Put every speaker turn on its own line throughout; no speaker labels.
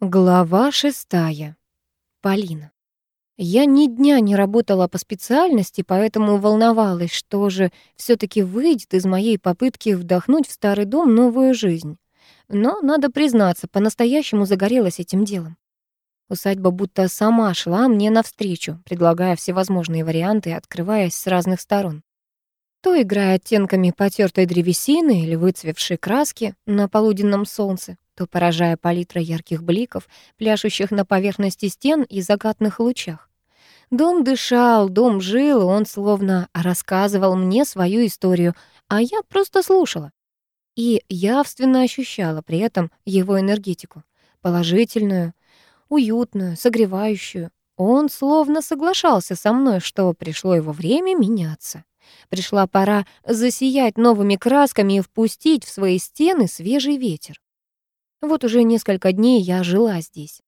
Глава шестая. Полина. Я ни дня не работала по специальности, поэтому волновалась, что же все таки выйдет из моей попытки вдохнуть в старый дом новую жизнь. Но, надо признаться, по-настоящему загорелась этим делом. Усадьба будто сама шла мне навстречу, предлагая всевозможные варианты, открываясь с разных сторон. То играя оттенками потертой древесины или выцвевшей краски на полуденном солнце, то поражая палитра ярких бликов, пляшущих на поверхности стен и закатных лучах. Дом дышал, дом жил, он словно рассказывал мне свою историю, а я просто слушала. И явственно ощущала при этом его энергетику, положительную, уютную, согревающую. Он словно соглашался со мной, что пришло его время меняться. Пришла пора засиять новыми красками и впустить в свои стены свежий ветер. Вот уже несколько дней я жила здесь.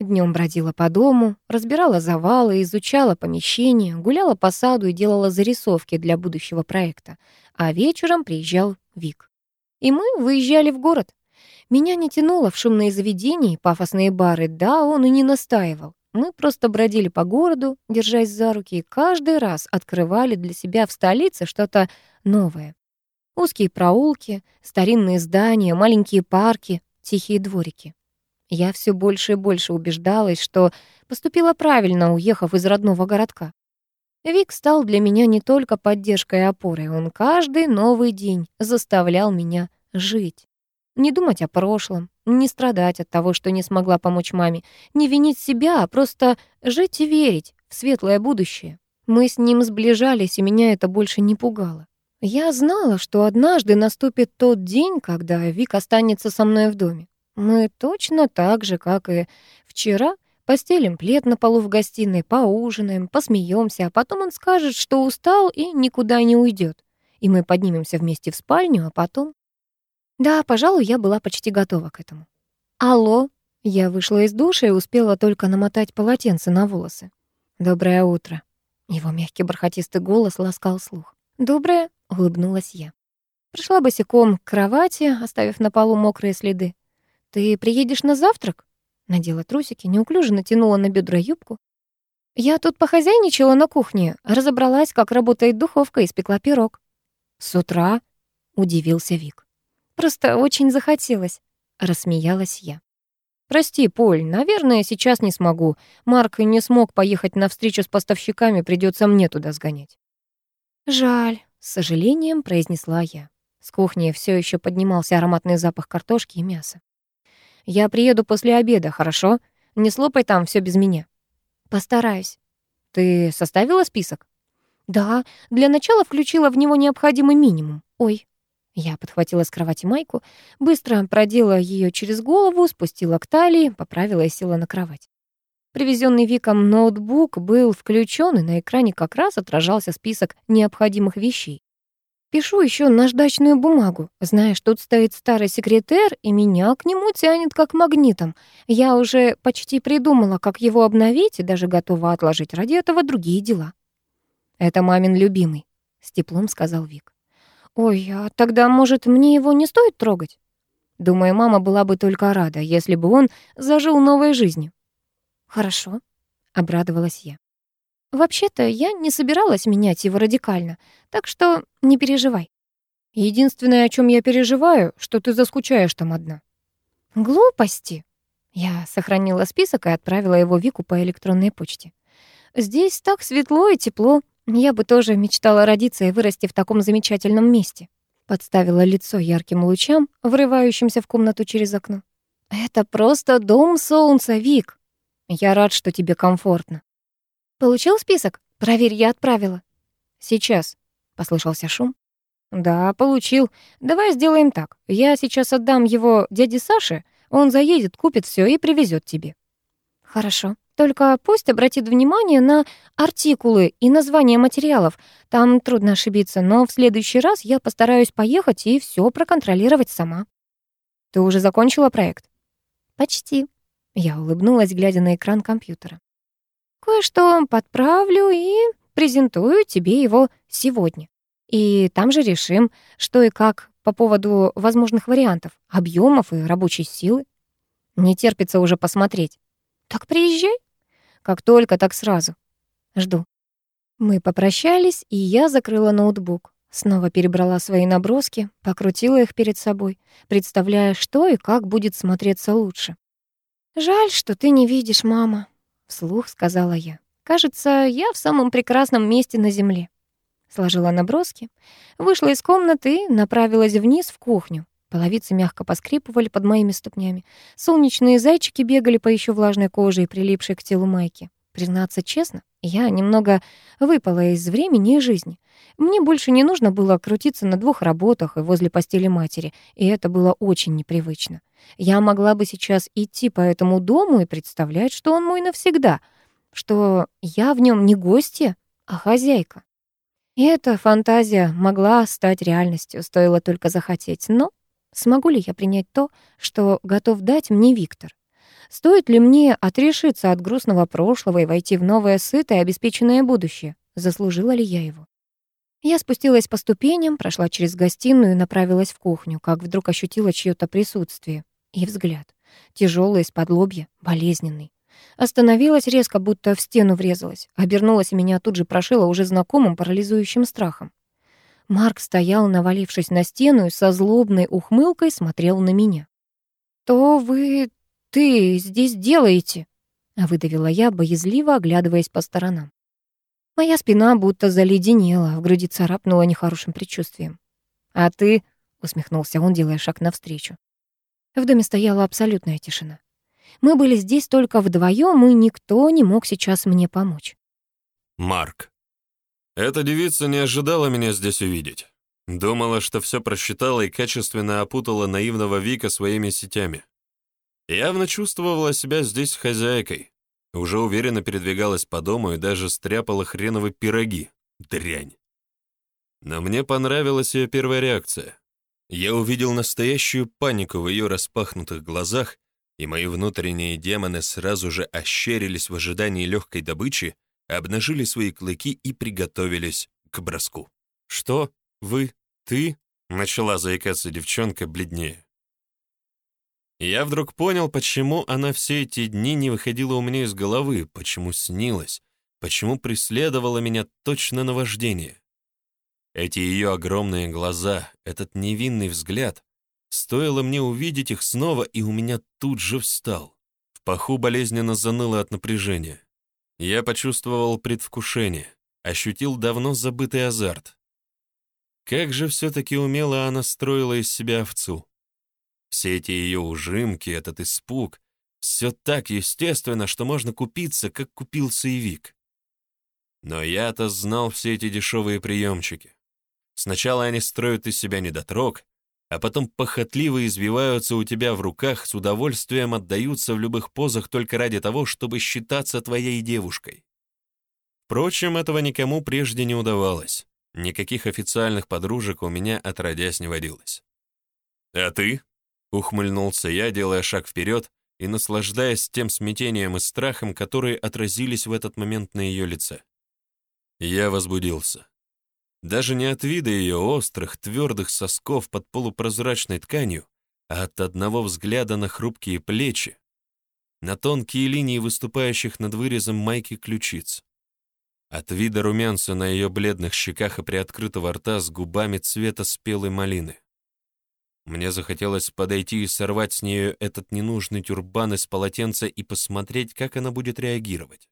Днем бродила по дому, разбирала завалы, изучала помещения, гуляла по саду и делала зарисовки для будущего проекта. А вечером приезжал Вик. И мы выезжали в город. Меня не тянуло в шумные заведения и пафосные бары, да, он и не настаивал. Мы просто бродили по городу, держась за руки, и каждый раз открывали для себя в столице что-то новое. Узкие проулки, старинные здания, маленькие парки, тихие дворики. Я все больше и больше убеждалась, что поступила правильно, уехав из родного городка. Вик стал для меня не только поддержкой и опорой, он каждый новый день заставлял меня жить. Не думать о прошлом, не страдать от того, что не смогла помочь маме, не винить себя, а просто жить и верить в светлое будущее. Мы с ним сближались, и меня это больше не пугало. Я знала, что однажды наступит тот день, когда Вик останется со мной в доме. Мы точно так же, как и вчера, постелим плед на полу в гостиной, поужинаем, посмеемся, а потом он скажет, что устал и никуда не уйдет. И мы поднимемся вместе в спальню, а потом... Да, пожалуй, я была почти готова к этому. «Алло!» Я вышла из душа и успела только намотать полотенце на волосы. «Доброе утро!» Его мягкий бархатистый голос ласкал слух. «Доброе!» — улыбнулась я. Пришла босиком к кровати, оставив на полу мокрые следы. «Ты приедешь на завтрак?» Надела трусики, неуклюже натянула на бедра юбку. «Я тут похозяйничала на кухне, разобралась, как работает духовка, и испекла пирог». «С утра?» — удивился Вик. «Просто очень захотелось», — рассмеялась я. «Прости, Поль, наверное, сейчас не смогу. Марк не смог поехать на встречу с поставщиками, придется мне туда сгонять». «Жаль», с сожалением произнесла я. С кухни все еще поднимался ароматный запах картошки и мяса. «Я приеду после обеда, хорошо? Не слопай там все без меня». «Постараюсь». «Ты составила список?» «Да, для начала включила в него необходимый минимум. Ой». Я подхватила с кровати майку, быстро продела ее через голову, спустила к талии, поправила и села на кровать. Привезенный Виком ноутбук был включен, и на экране как раз отражался список необходимых вещей. Пишу еще наждачную бумагу. Знаешь, тут стоит старый секретарь, и меня к нему тянет как магнитом. Я уже почти придумала, как его обновить, и даже готова отложить ради этого другие дела. «Это мамин любимый», — с теплом сказал Вик. «Ой, а тогда, может, мне его не стоит трогать?» Думаю, мама была бы только рада, если бы он зажил новой жизнью. «Хорошо», — обрадовалась я. «Вообще-то я не собиралась менять его радикально, так что не переживай». «Единственное, о чем я переживаю, что ты заскучаешь там одна». «Глупости». Я сохранила список и отправила его Вику по электронной почте. «Здесь так светло и тепло. Я бы тоже мечтала родиться и вырасти в таком замечательном месте». Подставила лицо ярким лучам, врывающимся в комнату через окно. «Это просто дом солнца, Вик!» Я рад, что тебе комфортно. Получил список? Проверь, я отправила. Сейчас. Послышался шум. Да, получил. Давай сделаем так. Я сейчас отдам его дяде Саше, он заедет, купит все и привезет тебе. Хорошо. Только пусть обратит внимание на артикулы и названия материалов. Там трудно ошибиться, но в следующий раз я постараюсь поехать и все проконтролировать сама. Ты уже закончила проект? Почти. Я улыбнулась, глядя на экран компьютера. «Кое-что подправлю и презентую тебе его сегодня. И там же решим, что и как по поводу возможных вариантов, объемов и рабочей силы. Не терпится уже посмотреть. Так приезжай. Как только, так сразу. Жду. Мы попрощались, и я закрыла ноутбук. Снова перебрала свои наброски, покрутила их перед собой, представляя, что и как будет смотреться лучше. «Жаль, что ты не видишь, мама», — вслух сказала я. «Кажется, я в самом прекрасном месте на земле». Сложила наброски, вышла из комнаты и направилась вниз в кухню. Половицы мягко поскрипывали под моими ступнями. Солнечные зайчики бегали по еще влажной коже и прилипшей к телу майки. Признаться честно, я немного выпала из времени и жизни. Мне больше не нужно было крутиться на двух работах и возле постели матери, и это было очень непривычно. Я могла бы сейчас идти по этому дому и представлять, что он мой навсегда, что я в нем не гостья, а хозяйка. И эта фантазия могла стать реальностью, стоило только захотеть. Но смогу ли я принять то, что готов дать мне Виктор? Стоит ли мне отрешиться от грустного прошлого и войти в новое сытое обеспеченное будущее? Заслужила ли я его? Я спустилась по ступеням, прошла через гостиную и направилась в кухню, как вдруг ощутила чьё-то присутствие и взгляд. Тяжелый, из-под лобья, болезненный. Остановилась резко, будто в стену врезалась. Обернулась и меня тут же прошила уже знакомым парализующим страхом. Марк стоял, навалившись на стену, и со злобной ухмылкой смотрел на меня. «То вы ты здесь делаете?» — выдавила я, боязливо оглядываясь по сторонам. Моя спина будто заледенела, в груди царапнула нехорошим предчувствием. «А ты?» — усмехнулся он, делая шаг навстречу. В доме стояла абсолютная тишина. Мы были здесь только вдвоем, и никто не мог сейчас мне помочь.
Марк. Эта девица не ожидала меня здесь увидеть. Думала, что все просчитала и качественно опутала наивного Вика своими сетями. Явно чувствовала себя здесь хозяйкой. Уже уверенно передвигалась по дому и даже стряпала хреновые пироги. Дрянь. Но мне понравилась ее первая реакция. Я увидел настоящую панику в ее распахнутых глазах, и мои внутренние демоны сразу же ощерились в ожидании легкой добычи, обнажили свои клыки и приготовились к броску. «Что? Вы? Ты?» — начала заикаться девчонка бледнее. Я вдруг понял, почему она все эти дни не выходила у меня из головы, почему снилась, почему преследовала меня точно наваждение. Эти ее огромные глаза, этот невинный взгляд, стоило мне увидеть их снова, и у меня тут же встал. В паху болезненно заныло от напряжения. Я почувствовал предвкушение, ощутил давно забытый азарт. Как же все-таки умело она строила из себя овцу. Все эти ее ужимки, этот испуг, все так естественно, что можно купиться, как купился и Вик. Но я-то знал все эти дешевые приемчики. Сначала они строят из себя недотрог, а потом похотливо избиваются у тебя в руках, с удовольствием отдаются в любых позах только ради того, чтобы считаться твоей девушкой. Впрочем, этого никому прежде не удавалось. Никаких официальных подружек у меня отродясь не водилось. «А ты?» Ухмыльнулся я, делая шаг вперед и наслаждаясь тем смятением и страхом, которые отразились в этот момент на ее лице. Я возбудился. Даже не от вида ее острых, твердых сосков под полупрозрачной тканью, а от одного взгляда на хрупкие плечи, на тонкие линии выступающих над вырезом майки ключиц. От вида румянца на ее бледных щеках и приоткрытого рта с губами цвета спелой малины. Мне захотелось подойти и сорвать с нее этот ненужный тюрбан из полотенца и посмотреть, как она будет реагировать.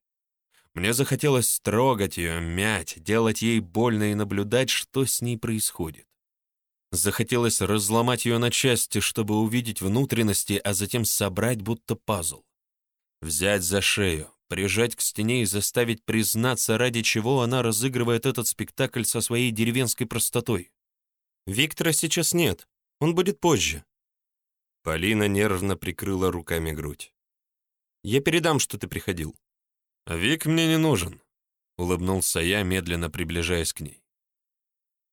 Мне захотелось строгать ее, мять, делать ей больно и наблюдать, что с ней происходит. Захотелось разломать ее на части, чтобы увидеть внутренности, а затем собрать будто пазл. Взять за шею, прижать к стене и заставить признаться, ради чего она разыгрывает этот спектакль со своей деревенской простотой. «Виктора сейчас нет», он будет позже». Полина нервно прикрыла руками грудь. «Я передам, что ты приходил». «Вик мне не нужен», — улыбнулся я, медленно приближаясь к ней.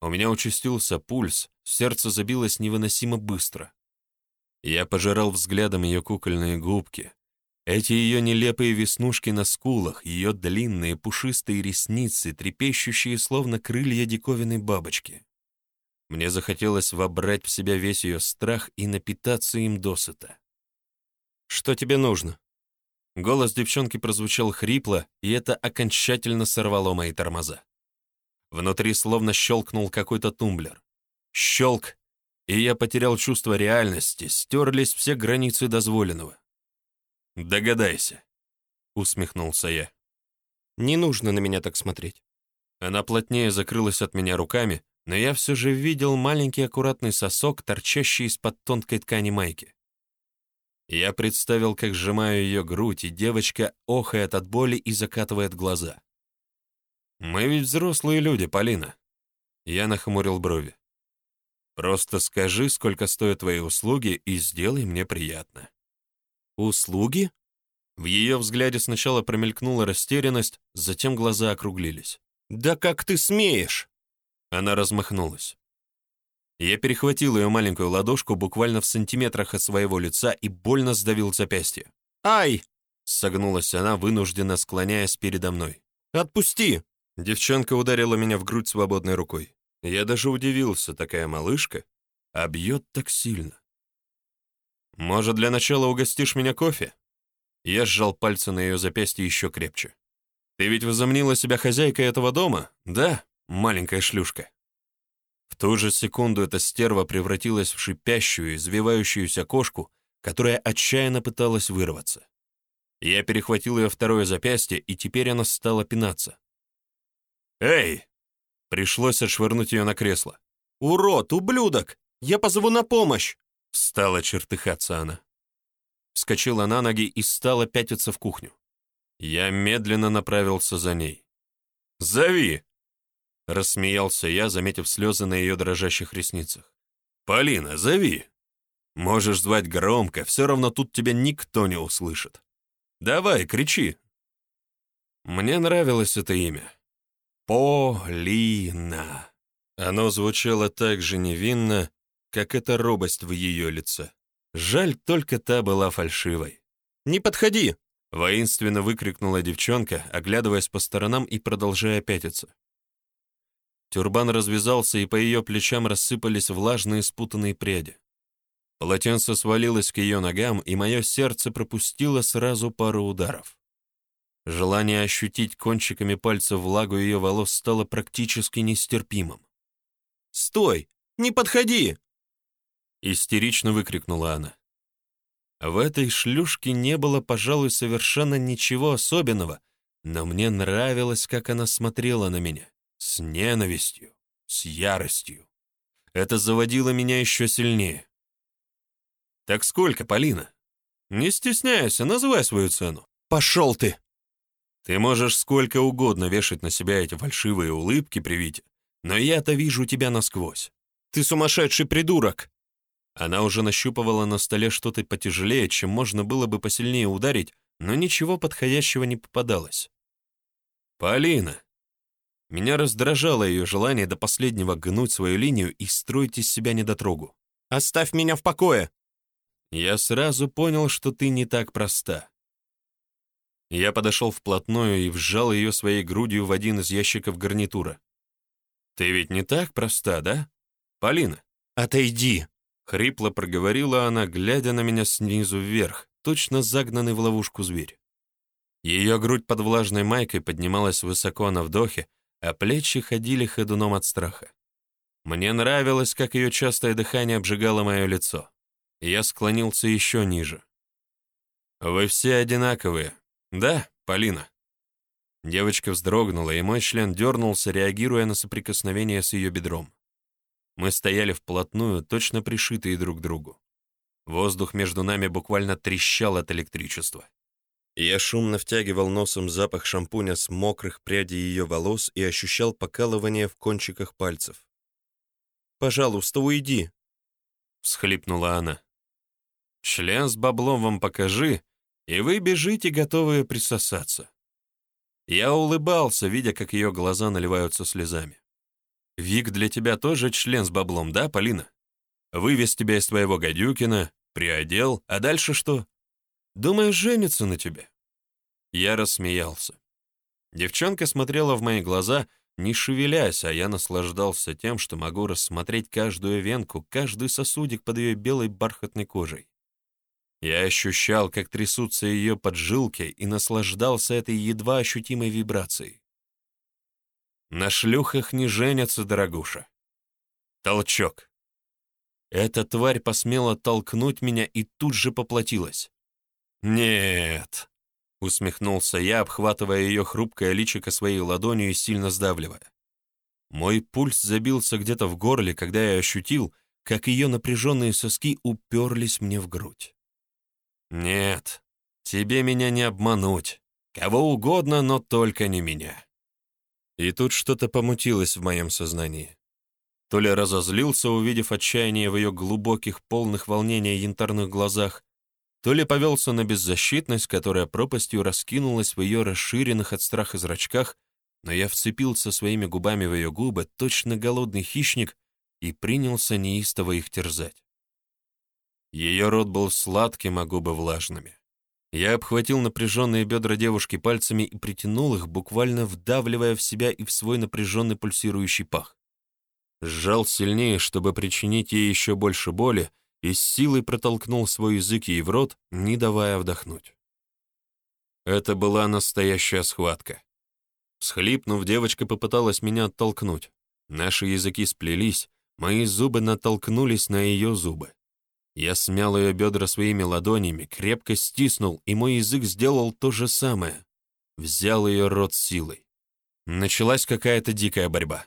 У меня участился пульс, сердце забилось невыносимо быстро. Я пожирал взглядом ее кукольные губки, эти ее нелепые веснушки на скулах, ее длинные пушистые ресницы, трепещущие словно крылья диковинной бабочки. Мне захотелось вобрать в себя весь ее страх и напитаться им досыта.
Что тебе нужно?»
Голос девчонки прозвучал хрипло, и это окончательно сорвало мои тормоза. Внутри словно щелкнул какой-то тумблер. Щелк, и я потерял чувство реальности, стерлись все границы дозволенного. «Догадайся», — усмехнулся я.
«Не нужно на меня так смотреть».
Она плотнее закрылась от меня руками, но я все же видел маленький аккуратный сосок, торчащий из-под тонкой ткани майки. Я представил, как сжимаю ее грудь, и девочка охает от боли и закатывает глаза. «Мы ведь взрослые люди, Полина». Я нахмурил брови. «Просто скажи, сколько стоят твои услуги, и сделай мне приятно».
«Услуги?»
В ее взгляде сначала промелькнула растерянность, затем глаза округлились.
«Да как ты смеешь?»
Она размахнулась. Я перехватил ее маленькую ладошку буквально в сантиметрах от своего лица и больно сдавил запястье.
«Ай!»
— согнулась она, вынужденно склоняясь передо мной.
«Отпусти!»
Девчонка ударила меня в грудь свободной рукой. Я даже удивился, такая малышка, а бьет так сильно. «Может, для начала угостишь меня кофе?» Я сжал пальцы на ее запястье еще крепче. «Ты ведь возомнила себя хозяйкой этого дома, да, маленькая шлюшка?» В ту же секунду эта стерва превратилась в шипящую, извивающуюся кошку, которая отчаянно пыталась вырваться. Я перехватил ее второе запястье, и теперь она стала пинаться. «Эй!» Пришлось отшвырнуть ее на кресло.
«Урод, ублюдок! Я позову на помощь!»
Стала чертыхаться она. Вскочила на ноги и стала пятиться в кухню. Я медленно направился за ней. «Зови!» Рассмеялся я, заметив слезы на ее дрожащих ресницах. «Полина, зови! Можешь звать громко, все равно тут тебя никто не услышит. Давай, кричи!» Мне нравилось это имя. Полина. Оно звучало так же невинно, как эта робость в ее лице. Жаль, только та была фальшивой.
«Не подходи!»
— воинственно выкрикнула девчонка, оглядываясь по сторонам и продолжая пятиться. Тюрбан развязался, и по ее плечам рассыпались влажные спутанные пряди. Полотенце свалилось к ее ногам, и мое сердце пропустило сразу пару ударов. Желание ощутить кончиками пальцев влагу ее волос стало практически нестерпимым.
«Стой! Не подходи!»
Истерично выкрикнула она. В этой шлюшке не было, пожалуй, совершенно ничего особенного, но мне нравилось, как она смотрела на меня. С ненавистью, с яростью. Это заводило меня еще сильнее. «Так сколько, Полина? Не стесняйся, называй свою цену».
«Пошел ты!»
«Ты можешь сколько угодно вешать на себя эти фальшивые улыбки при виде, но я-то вижу тебя насквозь.
Ты сумасшедший придурок!»
Она уже нащупывала на столе что-то потяжелее, чем можно было бы посильнее ударить, но ничего подходящего не попадалось. «Полина!» Меня раздражало ее желание до последнего гнуть свою линию и строить из себя недотрогу.
«Оставь меня в покое!»
Я сразу понял, что ты не так проста. Я подошел вплотную и вжал ее своей грудью в один из ящиков гарнитура. «Ты ведь не так проста, да? Полина?»
«Отойди!»
— хрипло проговорила она, глядя на меня снизу вверх, точно загнанный в ловушку зверь. Ее грудь под влажной майкой поднималась высоко на вдохе, а плечи ходили ходуном от страха. Мне нравилось, как ее частое дыхание обжигало мое лицо. Я склонился еще ниже. «Вы все одинаковые. Да, Полина?» Девочка вздрогнула, и мой член дернулся, реагируя на соприкосновение с ее бедром. Мы стояли вплотную, точно пришитые друг к другу. Воздух между нами буквально трещал от электричества. Я шумно втягивал носом запах шампуня с мокрых прядей ее волос и ощущал покалывание в кончиках пальцев.
«Пожалуйста, уйди!»
— всхлипнула она. «Член с баблом вам покажи, и вы бежите, готовые присосаться». Я улыбался, видя, как ее глаза наливаются слезами. «Вик для тебя тоже член с баблом, да, Полина? Вывез тебя из твоего гадюкина, приодел, а дальше что? Думаешь, женится на тебе?» Я рассмеялся. Девчонка смотрела в мои глаза, не шевелясь, а я наслаждался тем, что могу рассмотреть каждую венку, каждый сосудик под ее белой бархатной кожей. Я ощущал, как трясутся ее поджилки, и наслаждался этой едва ощутимой вибрацией. На шлюхах не женятся, дорогуша. Толчок. Эта тварь посмела толкнуть меня и тут же поплатилась. «Нет», — усмехнулся я, обхватывая ее хрупкое личико своей ладонью и сильно сдавливая. Мой пульс забился где-то в горле, когда я ощутил, как ее напряженные соски уперлись мне в грудь. «Нет, тебе меня не обмануть. Кого угодно, но только не меня». И тут что-то помутилось в моем сознании. То ли разозлился, увидев отчаяние в ее глубоких, полных волнения янтарных глазах, то ли повелся на беззащитность, которая пропастью раскинулась в ее расширенных от страха зрачках, но я вцепился своими губами в ее губы, точно голодный хищник, и принялся неистово их терзать. Ее рот был сладким, а губы влажными. Я обхватил напряженные бедра девушки пальцами и притянул их, буквально вдавливая в себя и в свой напряженный пульсирующий пах. Сжал сильнее, чтобы причинить ей еще больше боли, и с силой протолкнул свой язык ей в рот, не давая вдохнуть. Это была настоящая схватка. Схлипнув, девочка попыталась меня оттолкнуть. Наши языки сплелись, мои зубы натолкнулись на ее зубы. Я смял ее бедра своими ладонями, крепко стиснул, и мой язык сделал то же самое. Взял ее рот силой. Началась какая-то дикая борьба.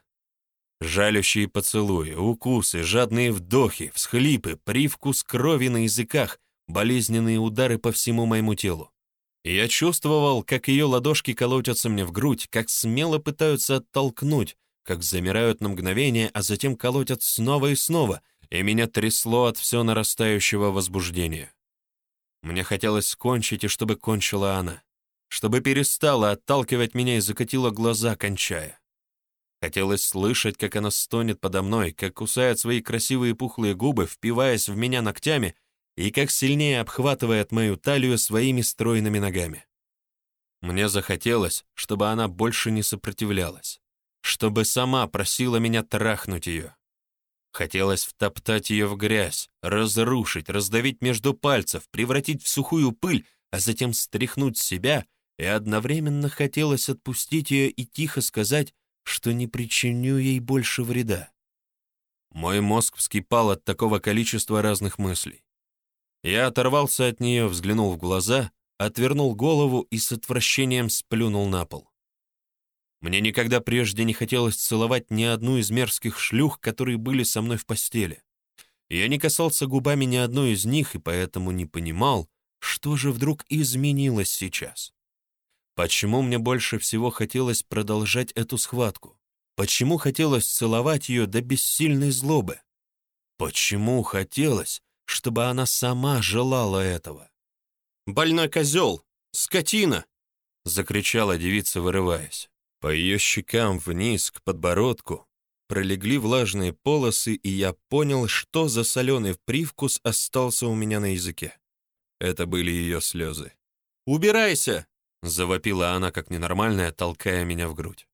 Жалющие поцелуи, укусы, жадные вдохи, всхлипы, привкус крови на языках, болезненные удары по всему моему телу. Я чувствовал, как ее ладошки колотятся мне в грудь, как смело пытаются оттолкнуть, как замирают на мгновение, а затем колотят снова и снова, и меня трясло от все нарастающего возбуждения. Мне хотелось скончить, и чтобы кончила она, чтобы перестала отталкивать меня и закатила глаза, кончая. Хотелось слышать, как она стонет подо мной, как кусает свои красивые пухлые губы, впиваясь в меня ногтями, и как сильнее обхватывает мою талию своими стройными ногами. Мне захотелось, чтобы она больше не сопротивлялась, чтобы сама просила меня трахнуть ее. Хотелось втоптать ее в грязь, разрушить, раздавить между пальцев, превратить в сухую пыль, а затем стряхнуть себя, и одновременно хотелось отпустить ее и тихо сказать что не причиню ей больше вреда. Мой мозг вскипал от такого количества разных мыслей. Я оторвался от нее, взглянул в глаза, отвернул голову и с отвращением сплюнул на пол. Мне никогда прежде не хотелось целовать ни одну из мерзких шлюх, которые были со мной в постели. Я не касался губами ни одной из них и поэтому не понимал, что же вдруг изменилось сейчас. Почему мне больше всего хотелось продолжать эту схватку? Почему хотелось целовать ее до бессильной злобы? Почему хотелось, чтобы она сама желала этого?
«Больной козел! Скотина!»
— закричала девица, вырываясь. По ее щекам вниз, к подбородку, пролегли влажные полосы, и я понял, что за соленый привкус остался у меня на языке. Это были ее слезы.
«Убирайся!»
Завопила она, как ненормальная, толкая меня в грудь.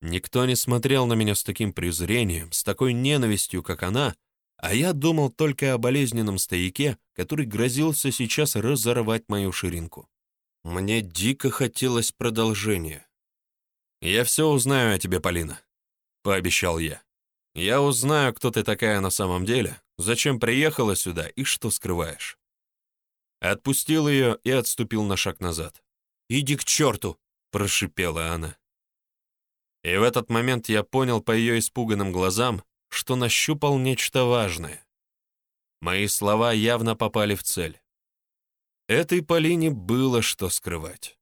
Никто не смотрел на меня с таким презрением, с такой ненавистью, как она, а я думал только о болезненном стояке, который грозился сейчас разорвать мою ширинку. Мне дико хотелось продолжения. «Я все узнаю о тебе, Полина», — пообещал я. «Я узнаю, кто ты такая на самом деле, зачем приехала сюда и что скрываешь». Отпустил ее и отступил на шаг назад.
«Иди к черту!» — прошипела она.
И в этот момент я понял по ее испуганным глазам, что нащупал нечто важное. Мои слова явно попали в цель. Этой Полине было что скрывать.